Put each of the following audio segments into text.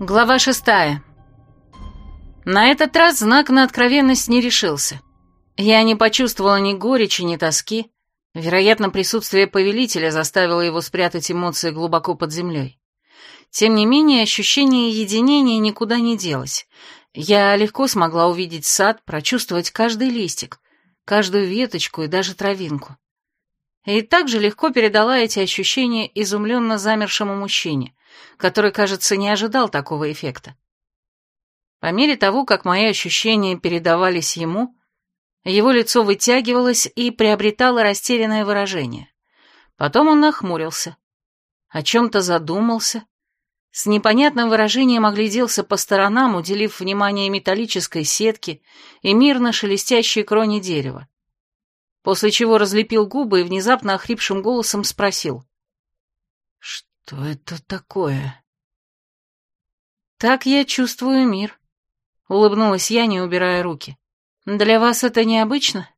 Глава шестая. На этот раз знак на откровенность не решился. Я не почувствовала ни горечи, ни тоски. Вероятно, присутствие повелителя заставило его спрятать эмоции глубоко под землей. Тем не менее, ощущение единения никуда не делось. Я легко смогла увидеть сад, прочувствовать каждый листик, каждую веточку и даже травинку. И также легко передала эти ощущения изумленно замершему мужчине, который, кажется, не ожидал такого эффекта. По мере того, как мои ощущения передавались ему, его лицо вытягивалось и приобретало растерянное выражение. Потом он нахмурился, о чем-то задумался, с непонятным выражением огляделся по сторонам, уделив внимание металлической сетке и мирно шелестящей кроне дерева. После чего разлепил губы и внезапно охрипшим голосом спросил. «Что это такое?» «Так я чувствую мир», — улыбнулась я, не убирая руки. «Для вас это необычно?»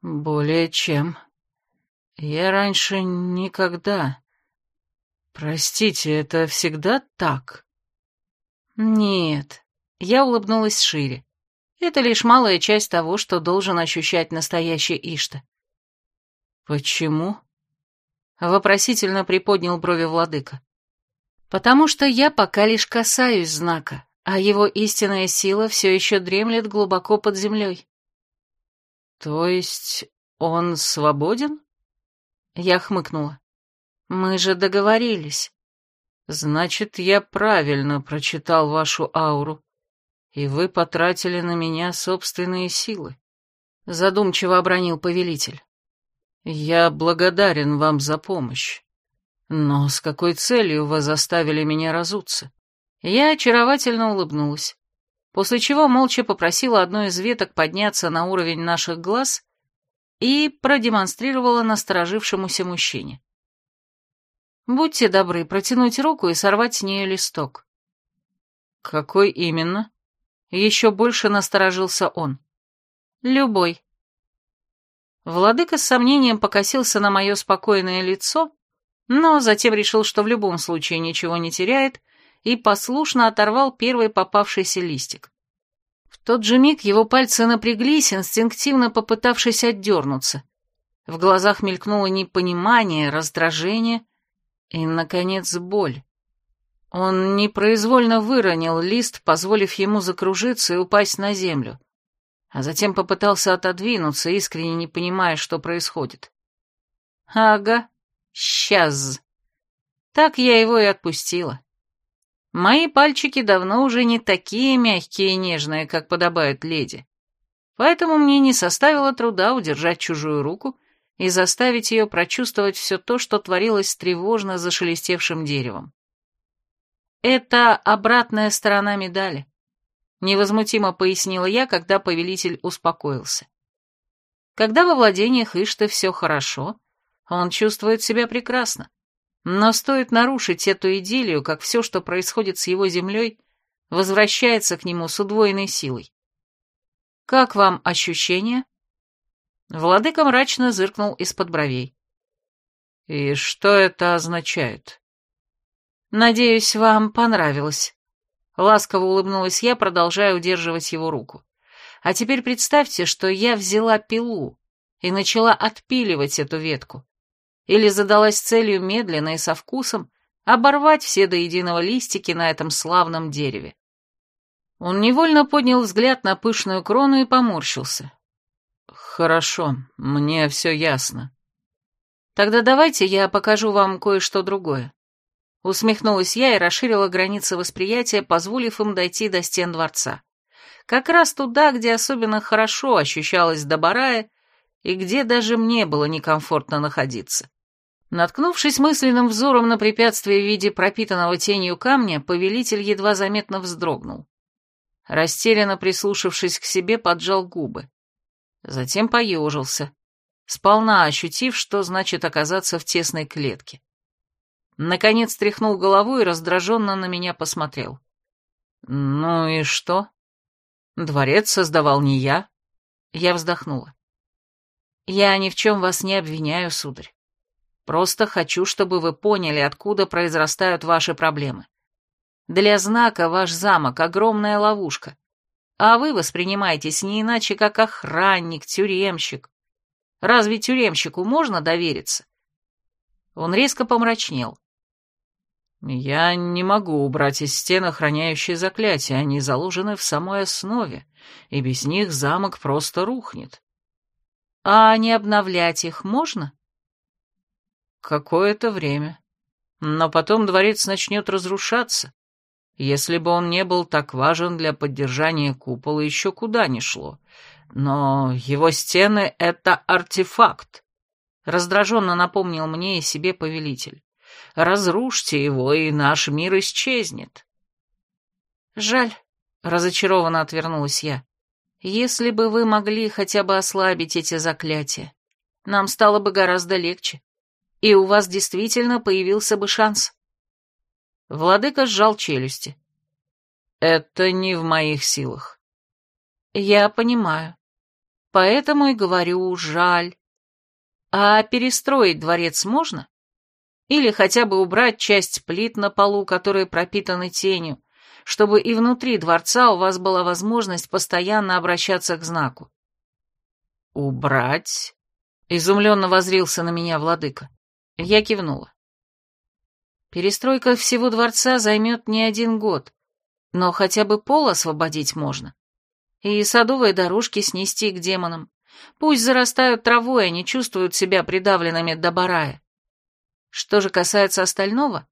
«Более чем. Я раньше никогда...» «Простите, это всегда так?» «Нет», — я улыбнулась шире. «Это лишь малая часть того, что должен ощущать настоящий Ишта». «Почему?» Вопросительно приподнял брови владыка. Потому что я пока лишь касаюсь знака, а его истинная сила все еще дремлет глубоко под землей. То есть он свободен? Я хмыкнула. Мы же договорились. Значит, я правильно прочитал вашу ауру, и вы потратили на меня собственные силы. Задумчиво обронил повелитель. «Я благодарен вам за помощь. Но с какой целью вы заставили меня разуться?» Я очаровательно улыбнулась, после чего молча попросила одну из веток подняться на уровень наших глаз и продемонстрировала насторожившемуся мужчине. «Будьте добры, протянуть руку и сорвать с нее листок». «Какой именно?» Еще больше насторожился он. «Любой», Владыка с сомнением покосился на мое спокойное лицо, но затем решил, что в любом случае ничего не теряет, и послушно оторвал первый попавшийся листик. В тот же миг его пальцы напряглись, инстинктивно попытавшись отдернуться. В глазах мелькнуло непонимание, раздражение и, наконец, боль. Он непроизвольно выронил лист, позволив ему закружиться и упасть на землю а затем попытался отодвинуться, искренне не понимая, что происходит. «Ага, сейчас». Так я его и отпустила. Мои пальчики давно уже не такие мягкие и нежные, как подобает леди. Поэтому мне не составило труда удержать чужую руку и заставить ее прочувствовать все то, что творилось с тревожно зашелестевшим деревом. Это обратная сторона медали невозмутимо пояснила я, когда повелитель успокоился. Когда во владениях Ишты все хорошо, он чувствует себя прекрасно. Но стоит нарушить эту идиллию, как все, что происходит с его землей, возвращается к нему с удвоенной силой. «Как вам ощущения?» Владыка мрачно зыркнул из-под бровей. «И что это означает?» «Надеюсь, вам понравилось», Ласково улыбнулась я, продолжая удерживать его руку. А теперь представьте, что я взяла пилу и начала отпиливать эту ветку. Или задалась целью медленно и со вкусом оборвать все до единого листики на этом славном дереве. Он невольно поднял взгляд на пышную крону и поморщился. «Хорошо, мне все ясно». «Тогда давайте я покажу вам кое-что другое. Усмехнулась я и расширила границы восприятия, позволив им дойти до стен дворца. Как раз туда, где особенно хорошо ощущалась Добарая, и где даже мне было некомфортно находиться. Наткнувшись мысленным взором на препятствие в виде пропитанного тенью камня, повелитель едва заметно вздрогнул. Растерянно прислушавшись к себе, поджал губы. Затем поежился, сполна ощутив, что значит оказаться в тесной клетке. Наконец тряхнул головой и раздраженно на меня посмотрел. «Ну и что? Дворец создавал не я». Я вздохнула. «Я ни в чем вас не обвиняю, сударь. Просто хочу, чтобы вы поняли, откуда произрастают ваши проблемы. Для знака ваш замок — огромная ловушка, а вы воспринимаетесь не иначе, как охранник, тюремщик. Разве тюремщику можно довериться? Он резко помрачнел. Я не могу убрать из стен охраняющие заклятия, они заложены в самой основе, и без них замок просто рухнет. А не обновлять их можно? Какое-то время. Но потом дворец начнет разрушаться. Если бы он не был так важен для поддержания купола, еще куда ни шло. Но его стены — это артефакт. Раздраженно напомнил мне и себе повелитель. Разрушьте его, и наш мир исчезнет. Жаль, разочарованно отвернулась я. Если бы вы могли хотя бы ослабить эти заклятия, нам стало бы гораздо легче, и у вас действительно появился бы шанс. Владыка сжал челюсти. Это не в моих силах. Я понимаю. Поэтому и говорю, жаль. А перестроить дворец можно? Или хотя бы убрать часть плит на полу, которые пропитаны тенью, чтобы и внутри дворца у вас была возможность постоянно обращаться к знаку. «Убрать?» — изумленно возрился на меня владыка. Я кивнула. Перестройка всего дворца займет не один год, но хотя бы пол освободить можно. И садовые дорожки снести к демонам. Пусть зарастают травой, они чувствуют себя придавленными до барая. Что же касается остального,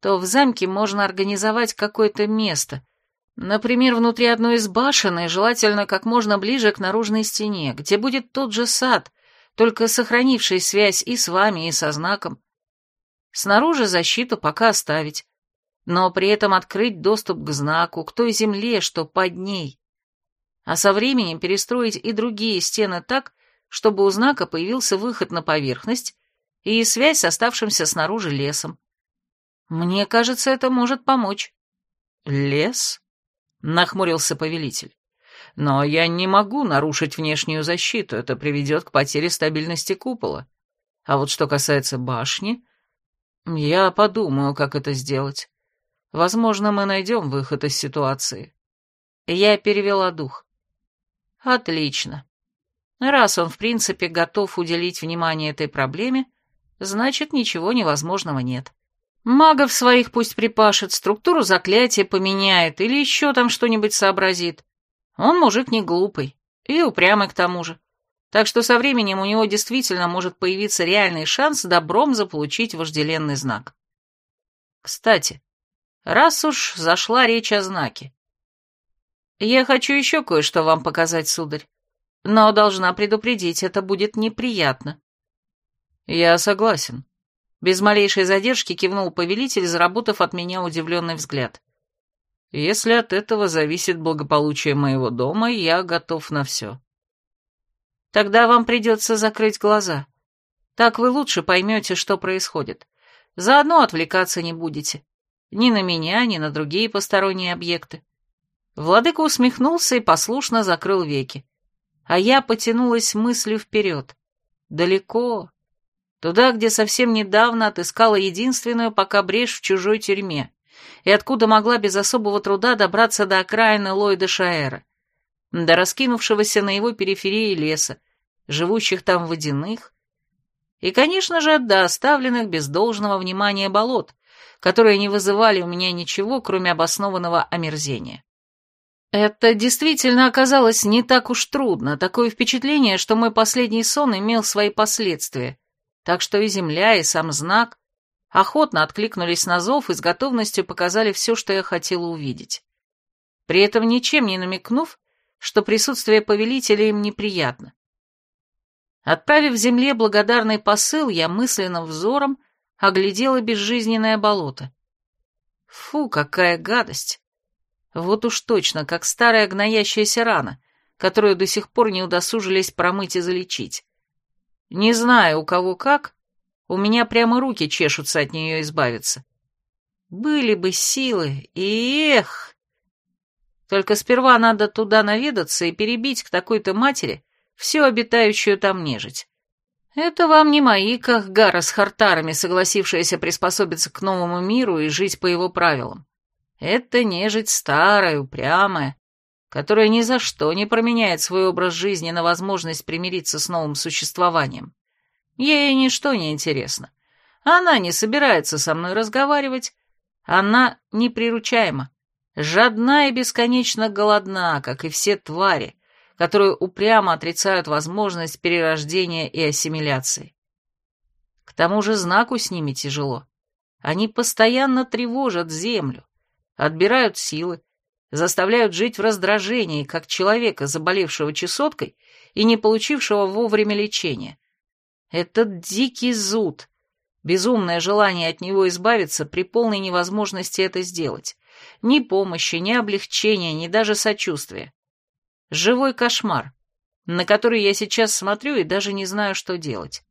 то в замке можно организовать какое-то место, например, внутри одной из башен и желательно как можно ближе к наружной стене, где будет тот же сад, только сохранивший связь и с вами, и со знаком. Снаружи защиту пока оставить, но при этом открыть доступ к знаку, к той земле, что под ней. А со временем перестроить и другие стены так, чтобы у знака появился выход на поверхность, и связь с оставшимся снаружи лесом. Мне кажется, это может помочь. Лес? Нахмурился повелитель. Но я не могу нарушить внешнюю защиту, это приведет к потере стабильности купола. А вот что касается башни, я подумаю, как это сделать. Возможно, мы найдем выход из ситуации. Я перевела дух. Отлично. Раз он, в принципе, готов уделить внимание этой проблеме, значит, ничего невозможного нет. Магов своих пусть припашет, структуру заклятия поменяет или еще там что-нибудь сообразит. Он мужик не глупый и упрямый к тому же. Так что со временем у него действительно может появиться реальный шанс добром заполучить вожделенный знак. Кстати, раз уж зашла речь о знаке. Я хочу еще кое-что вам показать, сударь, но должна предупредить, это будет неприятно. «Я согласен». Без малейшей задержки кивнул повелитель, заработав от меня удивленный взгляд. «Если от этого зависит благополучие моего дома, я готов на все». «Тогда вам придется закрыть глаза. Так вы лучше поймете, что происходит. Заодно отвлекаться не будете. Ни на меня, ни на другие посторонние объекты». Владыка усмехнулся и послушно закрыл веки. А я потянулась мыслью вперед. Далеко, Туда, где совсем недавно отыскала единственную пока брешь в чужой тюрьме, и откуда могла без особого труда добраться до окраины Ллойда Шаэра, до раскинувшегося на его периферии леса, живущих там водяных, и, конечно же, до оставленных без должного внимания болот, которые не вызывали у меня ничего, кроме обоснованного омерзения. Это действительно оказалось не так уж трудно, такое впечатление, что мой последний сон имел свои последствия, так что и земля, и сам знак охотно откликнулись на зов и с готовностью показали все, что я хотела увидеть. При этом ничем не намекнув, что присутствие повелителя им неприятно. Отправив земле благодарный посыл, я мысленным взором оглядела безжизненное болото. Фу, какая гадость! Вот уж точно, как старая гноящаяся рана, которую до сих пор не удосужились промыть и залечить. Не знаю, у кого как, у меня прямо руки чешутся от нее избавиться. Были бы силы, и эх! Только сперва надо туда наведаться и перебить к такой-то матери всю обитающую там нежить. Это вам не мои Кахгара с хартарами, согласившиеся приспособиться к новому миру и жить по его правилам. Это нежить старая, упрямая, которая ни за что не променяет свой образ жизни на возможность примириться с новым существованием. Ей ничто не интересно. Она не собирается со мной разговаривать. Она неприручаема, жадна и бесконечно голодна, как и все твари, которые упрямо отрицают возможность перерождения и ассимиляции. К тому же знаку с ними тяжело. Они постоянно тревожат землю, отбирают силы, заставляют жить в раздражении, как человека, заболевшего чесоткой и не получившего вовремя лечения. Этот дикий зуд, безумное желание от него избавиться при полной невозможности это сделать. Ни помощи, ни облегчения, ни даже сочувствия. Живой кошмар, на который я сейчас смотрю и даже не знаю, что делать.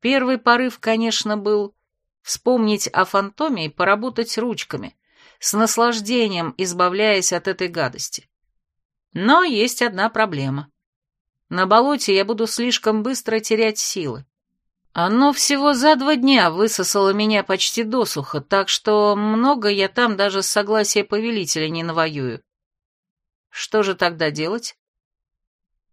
Первый порыв, конечно, был вспомнить о фантоме и поработать ручками, с наслаждением избавляясь от этой гадости. Но есть одна проблема. На болоте я буду слишком быстро терять силы. Оно всего за два дня высосало меня почти досуха, так что много я там даже с согласия повелителя не навоюю. Что же тогда делать?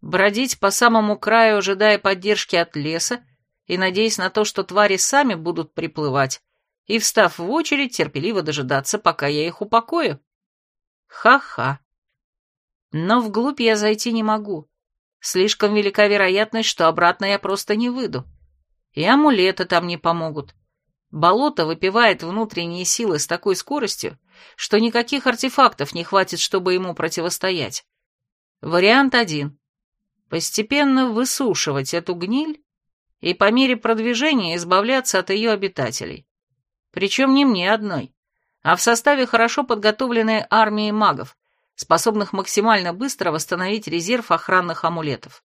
Бродить по самому краю, ожидая поддержки от леса, и надеясь на то, что твари сами будут приплывать, и, встав в очередь, терпеливо дожидаться, пока я их упокою. Ха-ха. Но вглубь я зайти не могу. Слишком велика вероятность, что обратно я просто не выйду. И амулеты там не помогут. Болото выпивает внутренние силы с такой скоростью, что никаких артефактов не хватит, чтобы ему противостоять. Вариант один. Постепенно высушивать эту гниль и по мере продвижения избавляться от ее обитателей. Причем не мне одной, а в составе хорошо подготовленной армии магов, способных максимально быстро восстановить резерв охранных амулетов.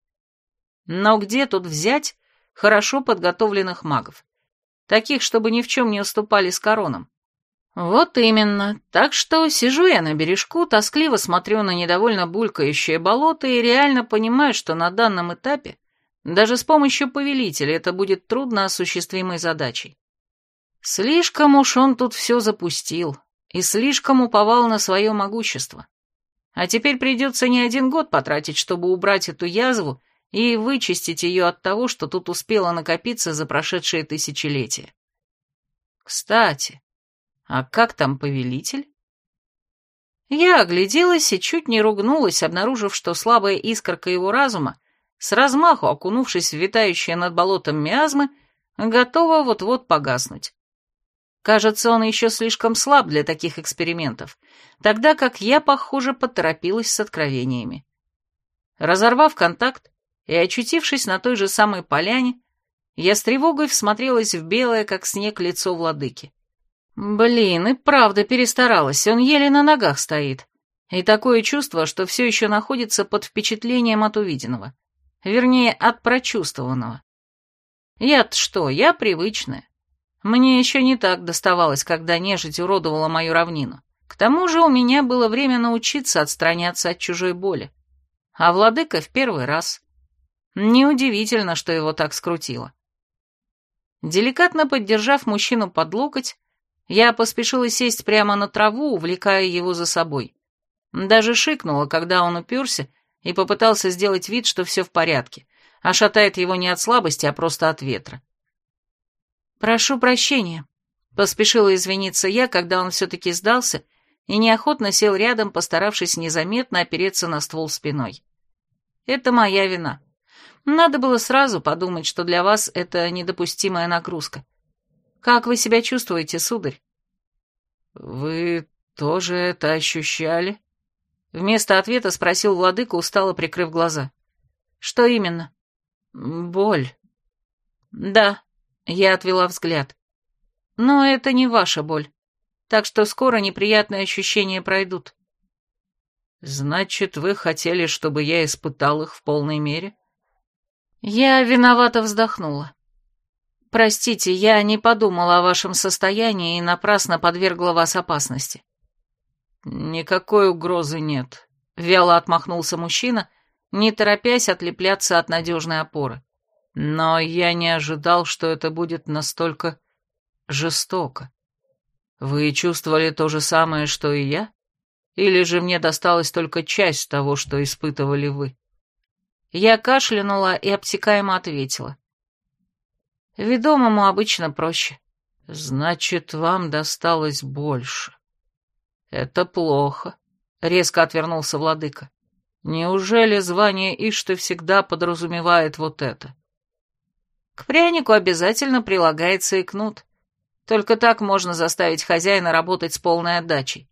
Но где тут взять хорошо подготовленных магов? Таких, чтобы ни в чем не уступали с короном. Вот именно. Так что сижу я на бережку, тоскливо смотрю на недовольно булькающее болото и реально понимаю, что на данном этапе даже с помощью повелителя это будет трудно осуществимой задачей. Слишком уж он тут все запустил и слишком уповал на свое могущество. А теперь придется не один год потратить, чтобы убрать эту язву и вычистить ее от того, что тут успело накопиться за прошедшие тысячелетия. Кстати, а как там повелитель? Я огляделась и чуть не ругнулась, обнаружив, что слабая искорка его разума с размаху окунувшись в витающие над болотом миазмы, готова вот-вот погаснуть. Кажется, он еще слишком слаб для таких экспериментов, тогда как я, похоже, поторопилась с откровениями. Разорвав контакт и очутившись на той же самой поляне, я с тревогой всмотрелась в белое, как снег, лицо владыки. Блин, и правда перестаралась, он еле на ногах стоит. И такое чувство, что все еще находится под впечатлением от увиденного. Вернее, от прочувствованного. Я-то что, я привычная. Мне еще не так доставалось, когда нежить уродовала мою равнину. К тому же у меня было время научиться отстраняться от чужой боли. А владыка в первый раз. Неудивительно, что его так скрутило. Деликатно поддержав мужчину под локоть, я поспешила сесть прямо на траву, увлекая его за собой. Даже шикнула, когда он уперся и попытался сделать вид, что все в порядке, а шатает его не от слабости, а просто от ветра. «Прошу прощения», — поспешила извиниться я, когда он все-таки сдался и неохотно сел рядом, постаравшись незаметно опереться на ствол спиной. «Это моя вина. Надо было сразу подумать, что для вас это недопустимая нагрузка. Как вы себя чувствуете, сударь?» «Вы тоже это ощущали?» Вместо ответа спросил владыка, устало прикрыв глаза. «Что именно?» «Боль». «Да», — я отвела взгляд. «Но это не ваша боль, так что скоро неприятные ощущения пройдут». «Значит, вы хотели, чтобы я испытал их в полной мере?» Я виновато вздохнула. «Простите, я не подумала о вашем состоянии и напрасно подвергла вас опасности. «Никакой угрозы нет», — вяло отмахнулся мужчина, не торопясь отлепляться от надежной опоры. «Но я не ожидал, что это будет настолько жестоко. Вы чувствовали то же самое, что и я? Или же мне досталась только часть того, что испытывали вы? Я кашлянула и обтекаемо ответила. Ведомому обычно проще. Значит, вам досталось больше. Это плохо, резко отвернулся владыка. Неужели звание Ишты всегда подразумевает вот это? К прянику обязательно прилагается и кнут. Только так можно заставить хозяина работать с полной отдачей.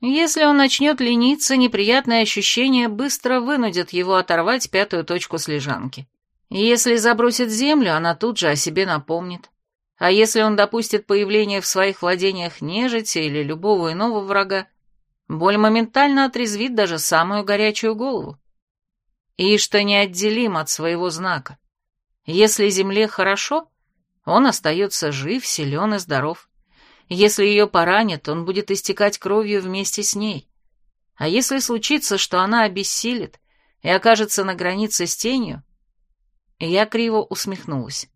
Если он начнет лениться, неприятные ощущения быстро вынудят его оторвать пятую точку с лежанки. Если забросит землю, она тут же о себе напомнит. А если он допустит появление в своих владениях нежити или любого иного врага, боль моментально отрезвит даже самую горячую голову. И что неотделим от своего знака. Если земле хорошо, он остается жив, силен и здоров. Если ее поранят, он будет истекать кровью вместе с ней. А если случится, что она обессилит и окажется на границе с тенью, я криво усмехнулась.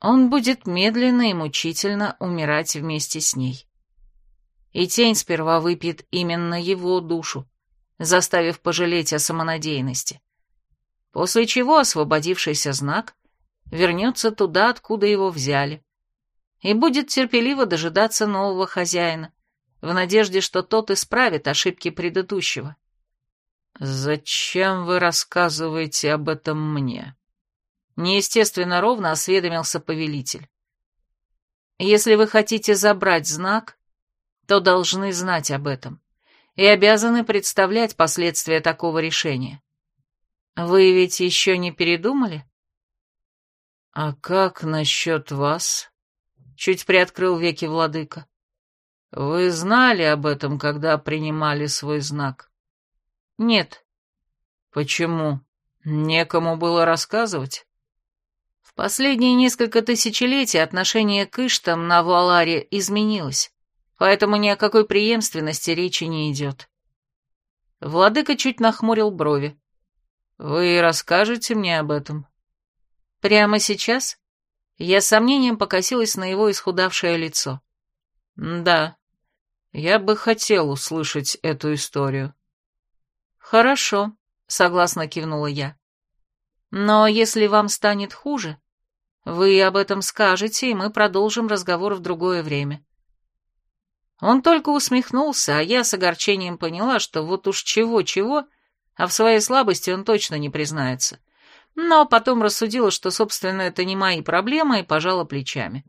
Он будет медленно и мучительно умирать вместе с ней. И тень сперва выпьет именно его душу, заставив пожалеть о самонадеянности. После чего освободившийся знак вернется туда, откуда его взяли, и будет терпеливо дожидаться нового хозяина, в надежде, что тот исправит ошибки предыдущего. «Зачем вы рассказываете об этом мне?» Неестественно ровно осведомился повелитель. «Если вы хотите забрать знак, то должны знать об этом и обязаны представлять последствия такого решения. Вы ведь еще не передумали?» «А как насчет вас?» — чуть приоткрыл веки владыка. «Вы знали об этом, когда принимали свой знак?» «Нет». «Почему? Некому было рассказывать?» В последние несколько тысячелетий отношение к Иштам на Вуаларе изменилось, поэтому ни о какой преемственности речи не идет. Владыка чуть нахмурил брови. «Вы расскажете мне об этом?» «Прямо сейчас?» Я с сомнением покосилась на его исхудавшее лицо. «Да, я бы хотел услышать эту историю». «Хорошо», — согласно кивнула я. «Но если вам станет хуже, вы об этом скажете, и мы продолжим разговор в другое время». Он только усмехнулся, а я с огорчением поняла, что вот уж чего-чего, а в своей слабости он точно не признается но потом рассудила, что, собственно, это не мои проблемы, и пожала плечами.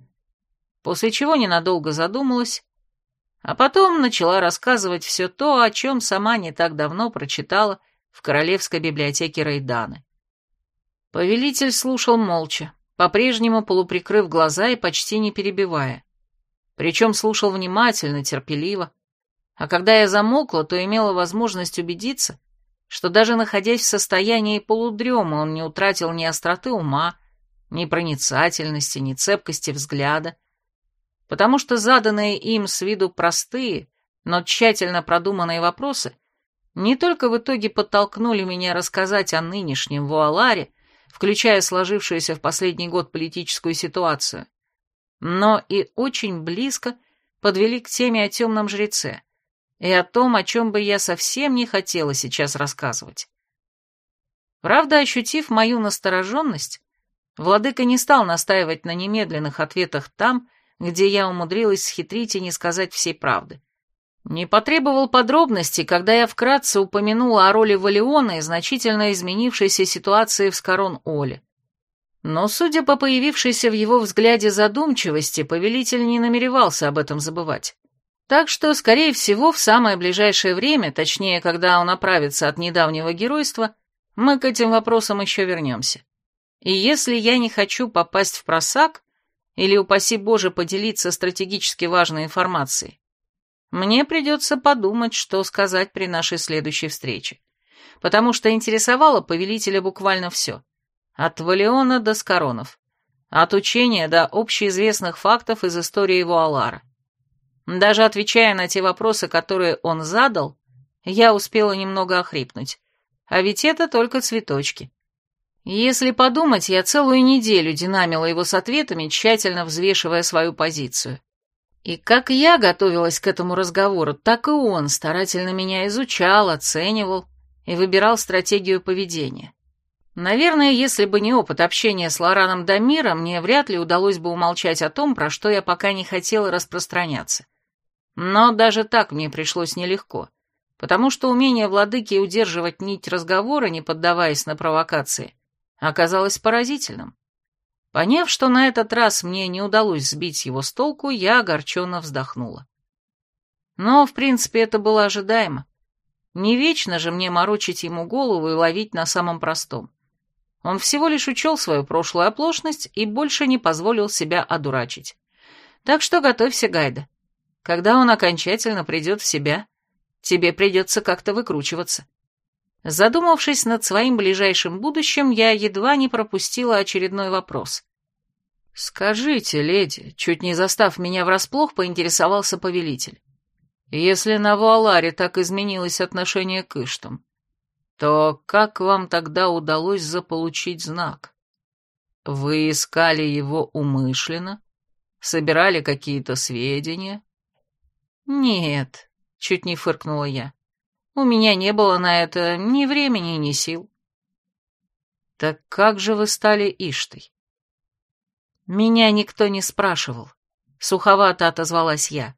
После чего ненадолго задумалась, а потом начала рассказывать все то, о чем сама не так давно прочитала в Королевской библиотеке Рейданы. Повелитель слушал молча, по-прежнему полуприкрыв глаза и почти не перебивая. Причем слушал внимательно, терпеливо. А когда я замолкла, то имела возможность убедиться, что даже находясь в состоянии полудрема, он не утратил ни остроты ума, ни проницательности, ни цепкости взгляда, потому что заданные им с виду простые, но тщательно продуманные вопросы не только в итоге подтолкнули меня рассказать о нынешнем Вуаларе, включая сложившуюся в последний год политическую ситуацию, но и очень близко подвели к теме о темном жреце и о том, о чем бы я совсем не хотела сейчас рассказывать. Правда, ощутив мою настороженность, владыка не стал настаивать на немедленных ответах там, где я умудрилась схитрить и не сказать всей правды. Не потребовал подробностей, когда я вкратце упомянула о роли Валиона и значительно изменившейся ситуации в Скорон-Оле. Но, судя по появившейся в его взгляде задумчивости, повелитель не намеревался об этом забывать. Так что, скорее всего, в самое ближайшее время, точнее, когда он оправится от недавнего геройства, мы к этим вопросам еще вернемся. И если я не хочу попасть в просак, или, упаси Боже, поделиться стратегически важной информацией, мне придется подумать, что сказать при нашей следующей встрече. Потому что интересовало повелителя буквально все. От Валиона до Скоронов. От учения до общеизвестных фактов из истории Вуалара. Даже отвечая на те вопросы, которые он задал, я успела немного охрипнуть. А ведь это только цветочки. Если подумать, я целую неделю динамила его с ответами, тщательно взвешивая свою позицию. И как я готовилась к этому разговору, так и он старательно меня изучал, оценивал и выбирал стратегию поведения. Наверное, если бы не опыт общения с Лораном Дамира, мне вряд ли удалось бы умолчать о том, про что я пока не хотела распространяться. Но даже так мне пришлось нелегко, потому что умение владыки удерживать нить разговора, не поддаваясь на провокации, оказалось поразительным. Поняв, что на этот раз мне не удалось сбить его с толку, я огорченно вздохнула. Но, в принципе, это было ожидаемо. Не вечно же мне морочить ему голову и ловить на самом простом. Он всего лишь учел свою прошлую оплошность и больше не позволил себя одурачить. Так что готовься, Гайда. Когда он окончательно придет в себя, тебе придется как-то выкручиваться. Задумавшись над своим ближайшим будущим, я едва не пропустила очередной вопрос. «Скажите, леди», чуть не застав меня врасплох, поинтересовался повелитель. «Если на Вуаларе так изменилось отношение к Иштам, то как вам тогда удалось заполучить знак? Вы искали его умышленно? Собирали какие-то сведения? Нет, чуть не фыркнула я. У меня не было на это ни времени, ни сил. Так как же вы стали Иштой? Меня никто не спрашивал. Суховато отозвалась я.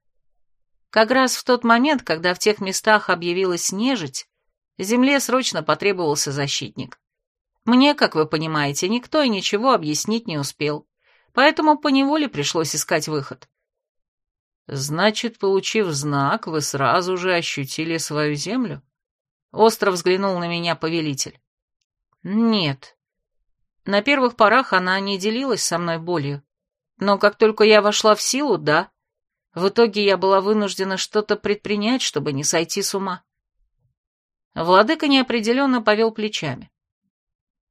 Как раз в тот момент, когда в тех местах объявилась нежить, Земле срочно потребовался защитник. Мне, как вы понимаете, никто и ничего объяснить не успел, поэтому поневоле пришлось искать выход. Значит, получив знак, вы сразу же ощутили свою землю? Остро взглянул на меня повелитель. Нет. На первых порах она не делилась со мной болью. Но как только я вошла в силу, да. В итоге я была вынуждена что-то предпринять, чтобы не сойти с ума. Владыка неопределенно повел плечами.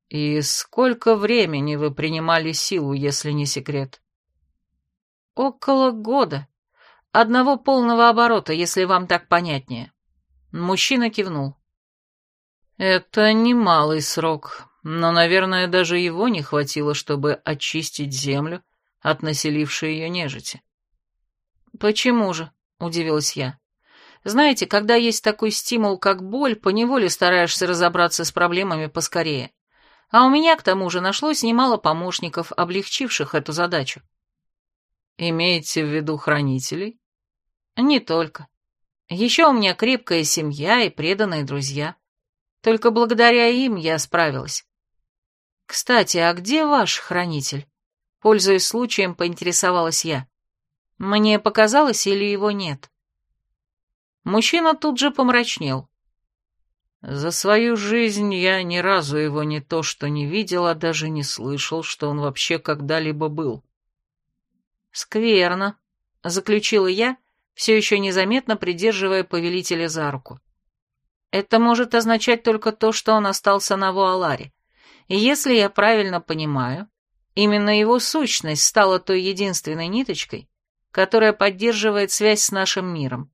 «И сколько времени вы принимали силу, если не секрет?» «Около года. Одного полного оборота, если вам так понятнее». Мужчина кивнул. «Это немалый срок, но, наверное, даже его не хватило, чтобы очистить землю от населившей ее нежити». «Почему же?» — удивилась я. Знаете, когда есть такой стимул, как боль, поневоле стараешься разобраться с проблемами поскорее. А у меня, к тому же, нашлось немало помощников, облегчивших эту задачу. Имеете в виду хранителей? Не только. Еще у меня крепкая семья и преданные друзья. Только благодаря им я справилась. Кстати, а где ваш хранитель? Пользуясь случаем, поинтересовалась я. Мне показалось, или его нет? Мужчина тут же помрачнел. За свою жизнь я ни разу его не то что не видел, а даже не слышал, что он вообще когда-либо был. «Скверно», — заключила я, все еще незаметно придерживая повелителя за руку. «Это может означать только то, что он остался на Вуаларе. И если я правильно понимаю, именно его сущность стала той единственной ниточкой, которая поддерживает связь с нашим миром.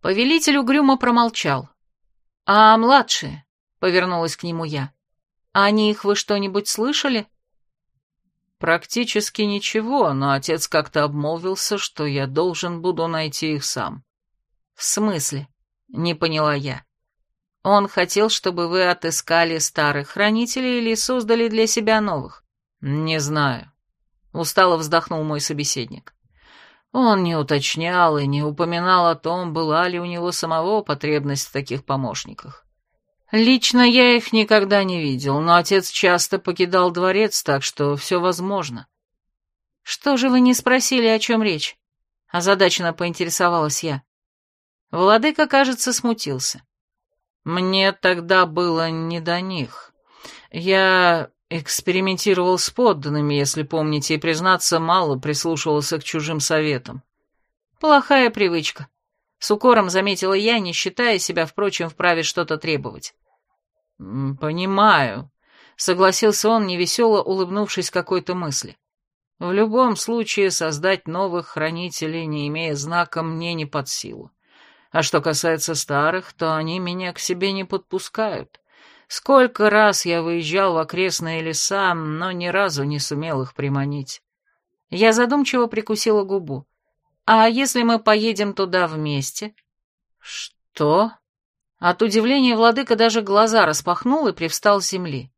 Повелитель угрюмо промолчал. «А младшие?» — повернулась к нему я. «А «О них вы что-нибудь слышали?» «Практически ничего, но отец как-то обмолвился, что я должен буду найти их сам». «В смысле?» — не поняла я. «Он хотел, чтобы вы отыскали старых хранителей или создали для себя новых?» «Не знаю», — устало вздохнул мой собеседник. Он не уточнял и не упоминал о том, была ли у него самого потребность в таких помощниках. Лично я их никогда не видел, но отец часто покидал дворец, так что все возможно. «Что же вы не спросили, о чем речь?» — озадаченно поинтересовалась я. Владыка, кажется, смутился. «Мне тогда было не до них. Я Экспериментировал с подданными, если помните, и, признаться, мало прислушивался к чужим советам. Плохая привычка. С укором заметила я, не считая себя, впрочем, вправе что-то требовать. «Понимаю», — согласился он, невесело улыбнувшись какой-то мысли. «В любом случае создать новых хранителей, не имея знака, мне не под силу. А что касается старых, то они меня к себе не подпускают. Сколько раз я выезжал в окрестные леса, но ни разу не сумел их приманить. Я задумчиво прикусила губу. А если мы поедем туда вместе? Что? От удивления владыка даже глаза распахнул и привстал с земли.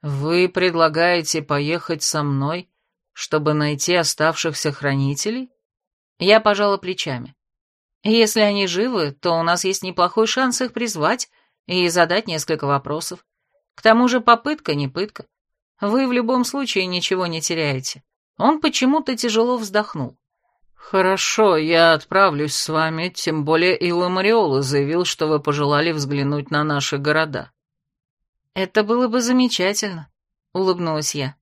Вы предлагаете поехать со мной, чтобы найти оставшихся хранителей? Я пожала плечами. Если они живы, то у нас есть неплохой шанс их призвать и задать несколько вопросов. К тому же попытка не пытка. Вы в любом случае ничего не теряете. Он почему-то тяжело вздохнул. «Хорошо, я отправлюсь с вами, тем более Иламариола заявил, что вы пожелали взглянуть на наши города». «Это было бы замечательно», — улыбнулась я.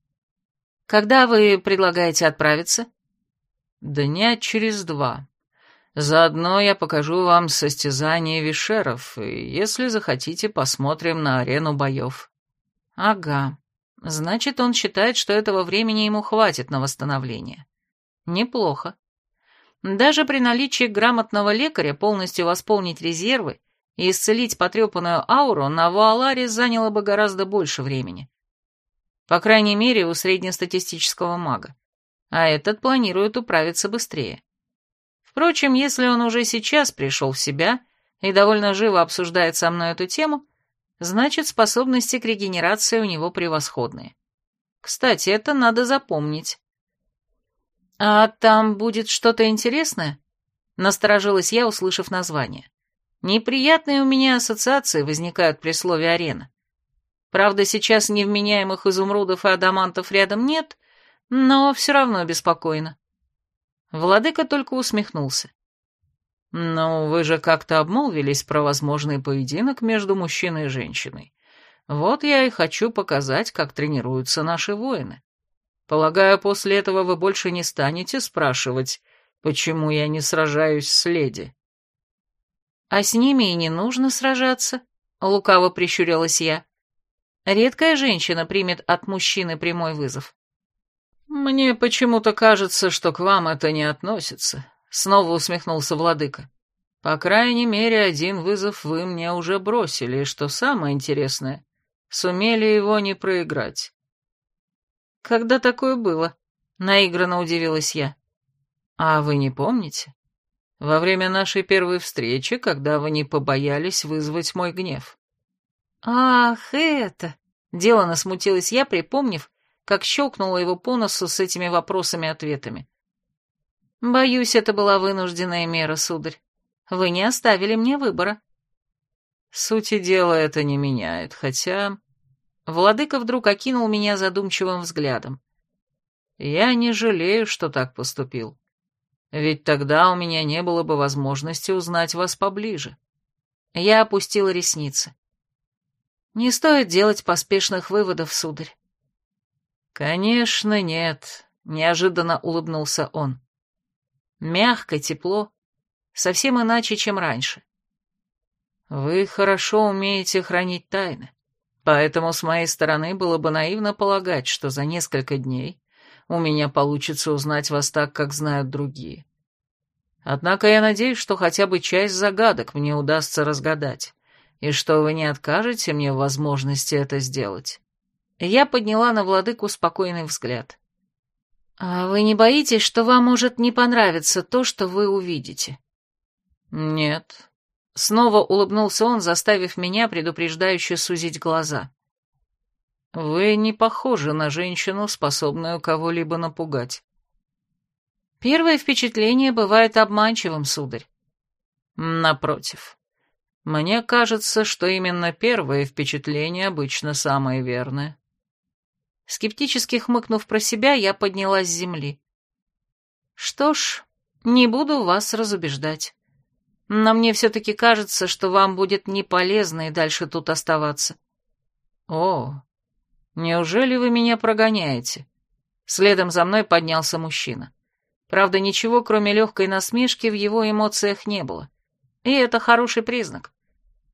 «Когда вы предлагаете отправиться?» «Дня через два. Заодно я покажу вам состязание вишеров, и, если захотите, посмотрим на арену боев». «Ага. Значит, он считает, что этого времени ему хватит на восстановление. Неплохо. Даже при наличии грамотного лекаря полностью восполнить резервы и исцелить потрепанную ауру на Вуаларе заняло бы гораздо больше времени. По крайней мере, у среднестатистического мага. А этот планирует управиться быстрее. Впрочем, если он уже сейчас пришел в себя и довольно живо обсуждает со мной эту тему, значит, способности к регенерации у него превосходные. Кстати, это надо запомнить. «А там будет что-то интересное?» — насторожилась я, услышав название. «Неприятные у меня ассоциации возникают при слове «арена». Правда, сейчас невменяемых изумрудов и адамантов рядом нет, но все равно беспокойно». Владыка только усмехнулся. «Ну, вы же как-то обмолвились про возможный поединок между мужчиной и женщиной. Вот я и хочу показать, как тренируются наши воины. Полагаю, после этого вы больше не станете спрашивать, почему я не сражаюсь с леди. А с ними и не нужно сражаться, лукаво прищурилась я. Редкая женщина примет от мужчины прямой вызов. Мне почему-то кажется, что к вам это не относится, снова усмехнулся владыка. По крайней мере, один вызов вы мне уже бросили, и что самое интересное, сумели его не проиграть. «Когда такое было?» — наигранно удивилась я. «А вы не помните? Во время нашей первой встречи, когда вы не побоялись вызвать мой гнев». «Ах, это...» — делано смутилась я, припомнив, как щелкнула его по носу с этими вопросами-ответами. «Боюсь, это была вынужденная мера, сударь. Вы не оставили мне выбора». Сути дела это не меняет, хотя Владыка вдруг окинул меня задумчивым взглядом. Я не жалею, что так поступил. Ведь тогда у меня не было бы возможности узнать вас поближе. Я опустила ресницы. Не стоит делать поспешных выводов, сударь. Конечно, нет, неожиданно улыбнулся он. Мягко, тепло, совсем иначе, чем раньше. Вы хорошо умеете хранить тайны. Поэтому с моей стороны было бы наивно полагать, что за несколько дней у меня получится узнать вас так, как знают другие. Однако я надеюсь, что хотя бы часть загадок мне удастся разгадать, и что вы не откажете мне в возможности это сделать. Я подняла на владыку спокойный взгляд. «А вы не боитесь, что вам может не понравиться то, что вы увидите?» «Нет, Снова улыбнулся он, заставив меня предупреждающе сузить глаза. «Вы не похожи на женщину, способную кого-либо напугать». «Первое впечатление бывает обманчивым, сударь». «Напротив. Мне кажется, что именно первое впечатление обычно самое верное». Скептически хмыкнув про себя, я поднялась с земли. «Что ж, не буду вас разубеждать». Но мне все-таки кажется, что вам будет не полезно и дальше тут оставаться. О, неужели вы меня прогоняете? Следом за мной поднялся мужчина. Правда, ничего, кроме легкой насмешки, в его эмоциях не было. И это хороший признак.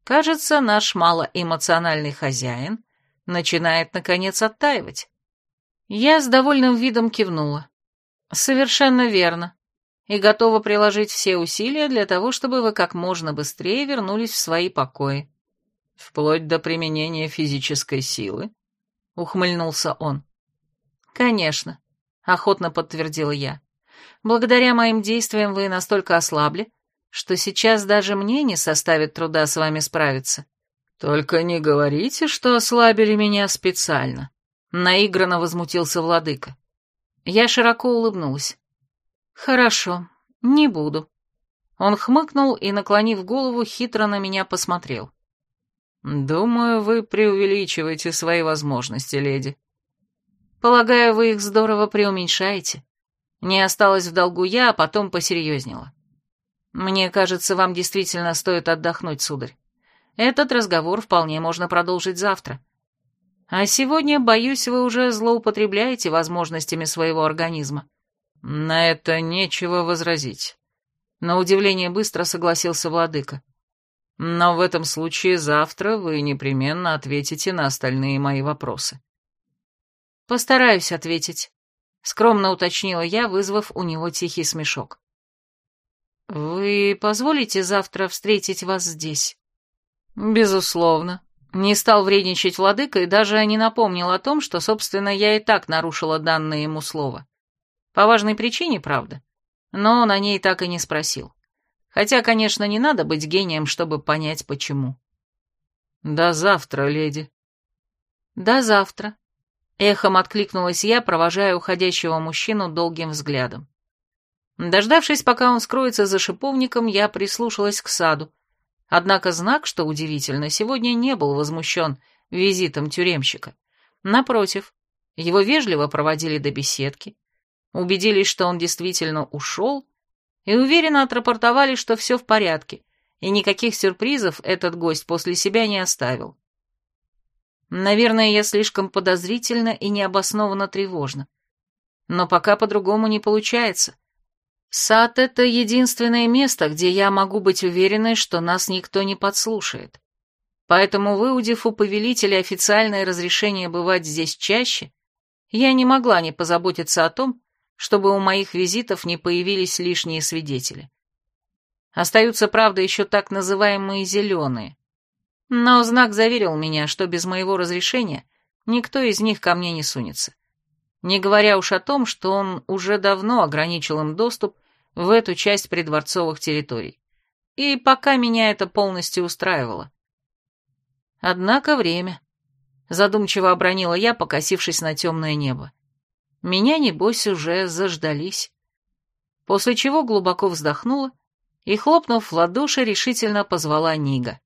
Кажется, наш малоэмоциональный хозяин начинает, наконец, оттаивать. Я с довольным видом кивнула. Совершенно верно и готова приложить все усилия для того, чтобы вы как можно быстрее вернулись в свои покои. Вплоть до применения физической силы? Ухмыльнулся он. Конечно, охотно подтвердила я. Благодаря моим действиям вы настолько ослабли, что сейчас даже мне не составит труда с вами справиться. Только не говорите, что ослабили меня специально. Наигранно возмутился владыка. Я широко улыбнулась. Хорошо, не буду. Он хмыкнул и, наклонив голову, хитро на меня посмотрел. «Думаю, вы преувеличиваете свои возможности, леди». «Полагаю, вы их здорово преуменьшаете. Не осталось в долгу я, а потом посерьезнела. Мне кажется, вам действительно стоит отдохнуть, сударь. Этот разговор вполне можно продолжить завтра. А сегодня, боюсь, вы уже злоупотребляете возможностями своего организма». «На это нечего возразить». На удивление быстро согласился владыка. Но в этом случае завтра вы непременно ответите на остальные мои вопросы. Постараюсь ответить, скромно уточнила я, вызвав у него тихий смешок. Вы позволите завтра встретить вас здесь? Безусловно. Не стал вредничать владыка и даже не напомнил о том, что, собственно, я и так нарушила данное ему слово. По важной причине, правда, но он о ней так и не спросил. Хотя, конечно, не надо быть гением, чтобы понять, почему. «До завтра, леди». «До завтра», — эхом откликнулась я, провожая уходящего мужчину долгим взглядом. Дождавшись, пока он скроется за шиповником, я прислушалась к саду. Однако знак, что удивительно, сегодня не был возмущен визитом тюремщика. Напротив, его вежливо проводили до беседки, убедились, что он действительно ушел, и уверенно отрапортовали, что все в порядке, и никаких сюрпризов этот гость после себя не оставил. Наверное, я слишком подозрительно и необоснованно тревожна. Но пока по-другому не получается. Сад — это единственное место, где я могу быть уверенной, что нас никто не подслушает. Поэтому, выудив у повелителя официальное разрешение бывать здесь чаще, я не могла не позаботиться о том, чтобы у моих визитов не появились лишние свидетели. Остаются, правда, еще так называемые «зеленые». Но знак заверил меня, что без моего разрешения никто из них ко мне не сунется. Не говоря уж о том, что он уже давно ограничил им доступ в эту часть придворцовых территорий. И пока меня это полностью устраивало. Однако время. Задумчиво обронила я, покосившись на темное небо. Меня, небось, уже заждались. После чего глубоко вздохнула и, хлопнув в ладоши, решительно позвала Нига.